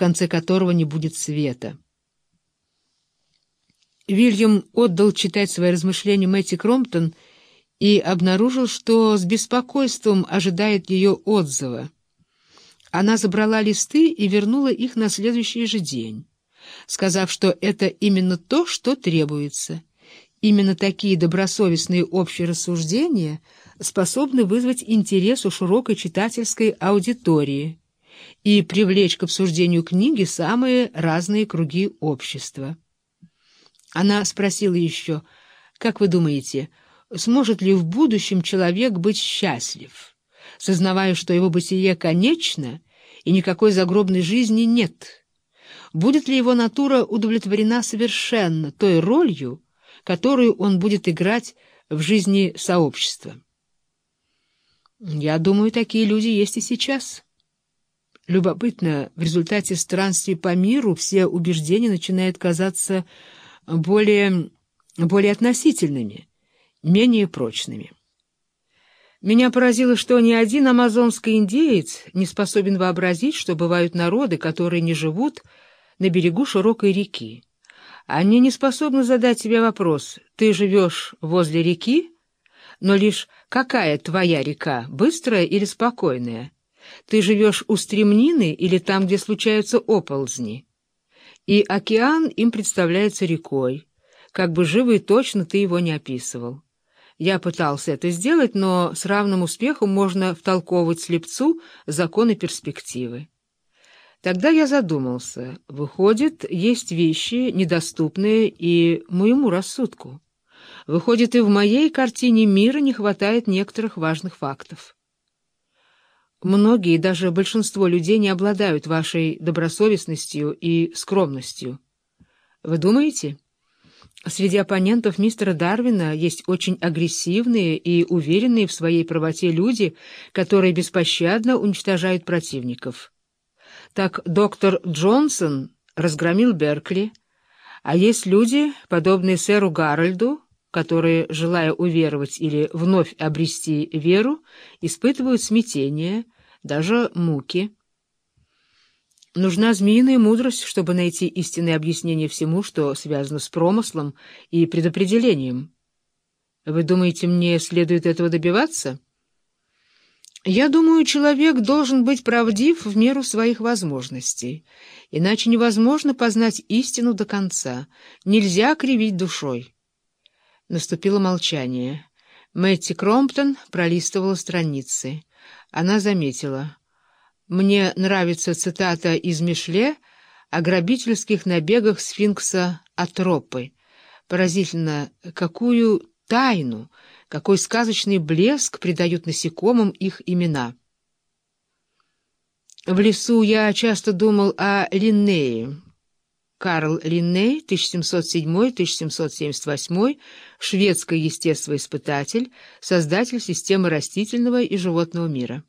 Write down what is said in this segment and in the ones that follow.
конце которого не будет света. Вильям отдал читать свои размышления Мэтти Кромптон и обнаружил, что с беспокойством ожидает ее отзыва. Она забрала листы и вернула их на следующий же день, сказав, что это именно то, что требуется. Именно такие добросовестные общие рассуждения способны вызвать интерес у широкой читательской аудитории и привлечь к обсуждению книги самые разные круги общества. Она спросила еще, «Как вы думаете, сможет ли в будущем человек быть счастлив, сознавая, что его бытие конечно и никакой загробной жизни нет? Будет ли его натура удовлетворена совершенно той ролью, которую он будет играть в жизни сообщества?» «Я думаю, такие люди есть и сейчас». Любопытно, в результате странствий по миру все убеждения начинают казаться более, более относительными, менее прочными. Меня поразило, что ни один амазонский индеец не способен вообразить, что бывают народы, которые не живут на берегу широкой реки. Они не способны задать себе вопрос, ты живешь возле реки, но лишь какая твоя река, быстрая или спокойная? Ты живешь у стремнины или там, где случаются оползни? и океан им представляется рекой, как бы живо и точно ты его не описывал. Я пытался это сделать, но с равным успехом можно втолковывать слепцу законы перспективы. Тогда я задумался. Выходит, есть вещи, недоступные и моему рассудку. Выходит, и в моей картине мира не хватает некоторых важных фактов. Многие, даже большинство людей не обладают вашей добросовестностью и скромностью. Вы думаете? Среди оппонентов мистера Дарвина есть очень агрессивные и уверенные в своей правоте люди, которые беспощадно уничтожают противников. Так доктор Джонсон разгромил Беркли, а есть люди, подобные сэру Гарольду, которые, желая уверовать или вновь обрести веру, испытывают смятение, даже муки. Нужна змеиная мудрость, чтобы найти истинное объяснение всему, что связано с промыслом и предопределением. Вы думаете, мне следует этого добиваться? Я думаю, человек должен быть правдив в меру своих возможностей, иначе невозможно познать истину до конца, нельзя кривить душой. Наступило молчание. Мэтти Кромптон пролистывала страницы. Она заметила. «Мне нравится цитата из Мишле о грабительских набегах сфинкса Атропы. Поразительно, какую тайну, какой сказочный блеск придают насекомым их имена». В лесу я часто думал о Линнее, Карл Линней, 1707-1778, шведский естествоиспытатель, создатель системы растительного и животного мира.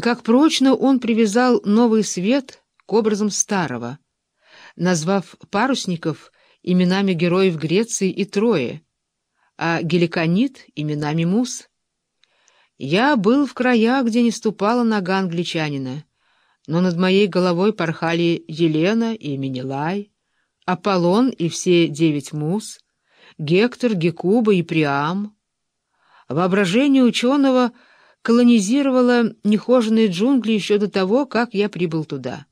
Как прочно он привязал новый свет к образам старого, назвав парусников именами героев Греции и Трои, а геликонит — именами мус. Я был в краях, где не ступала нога англичанина, но над моей головой порхали Елена и Менелай, Аполлон и все девять мус, Гектор, Гекуба и Приам. Воображение ученого колонизировало нехоженные джунгли еще до того, как я прибыл туда.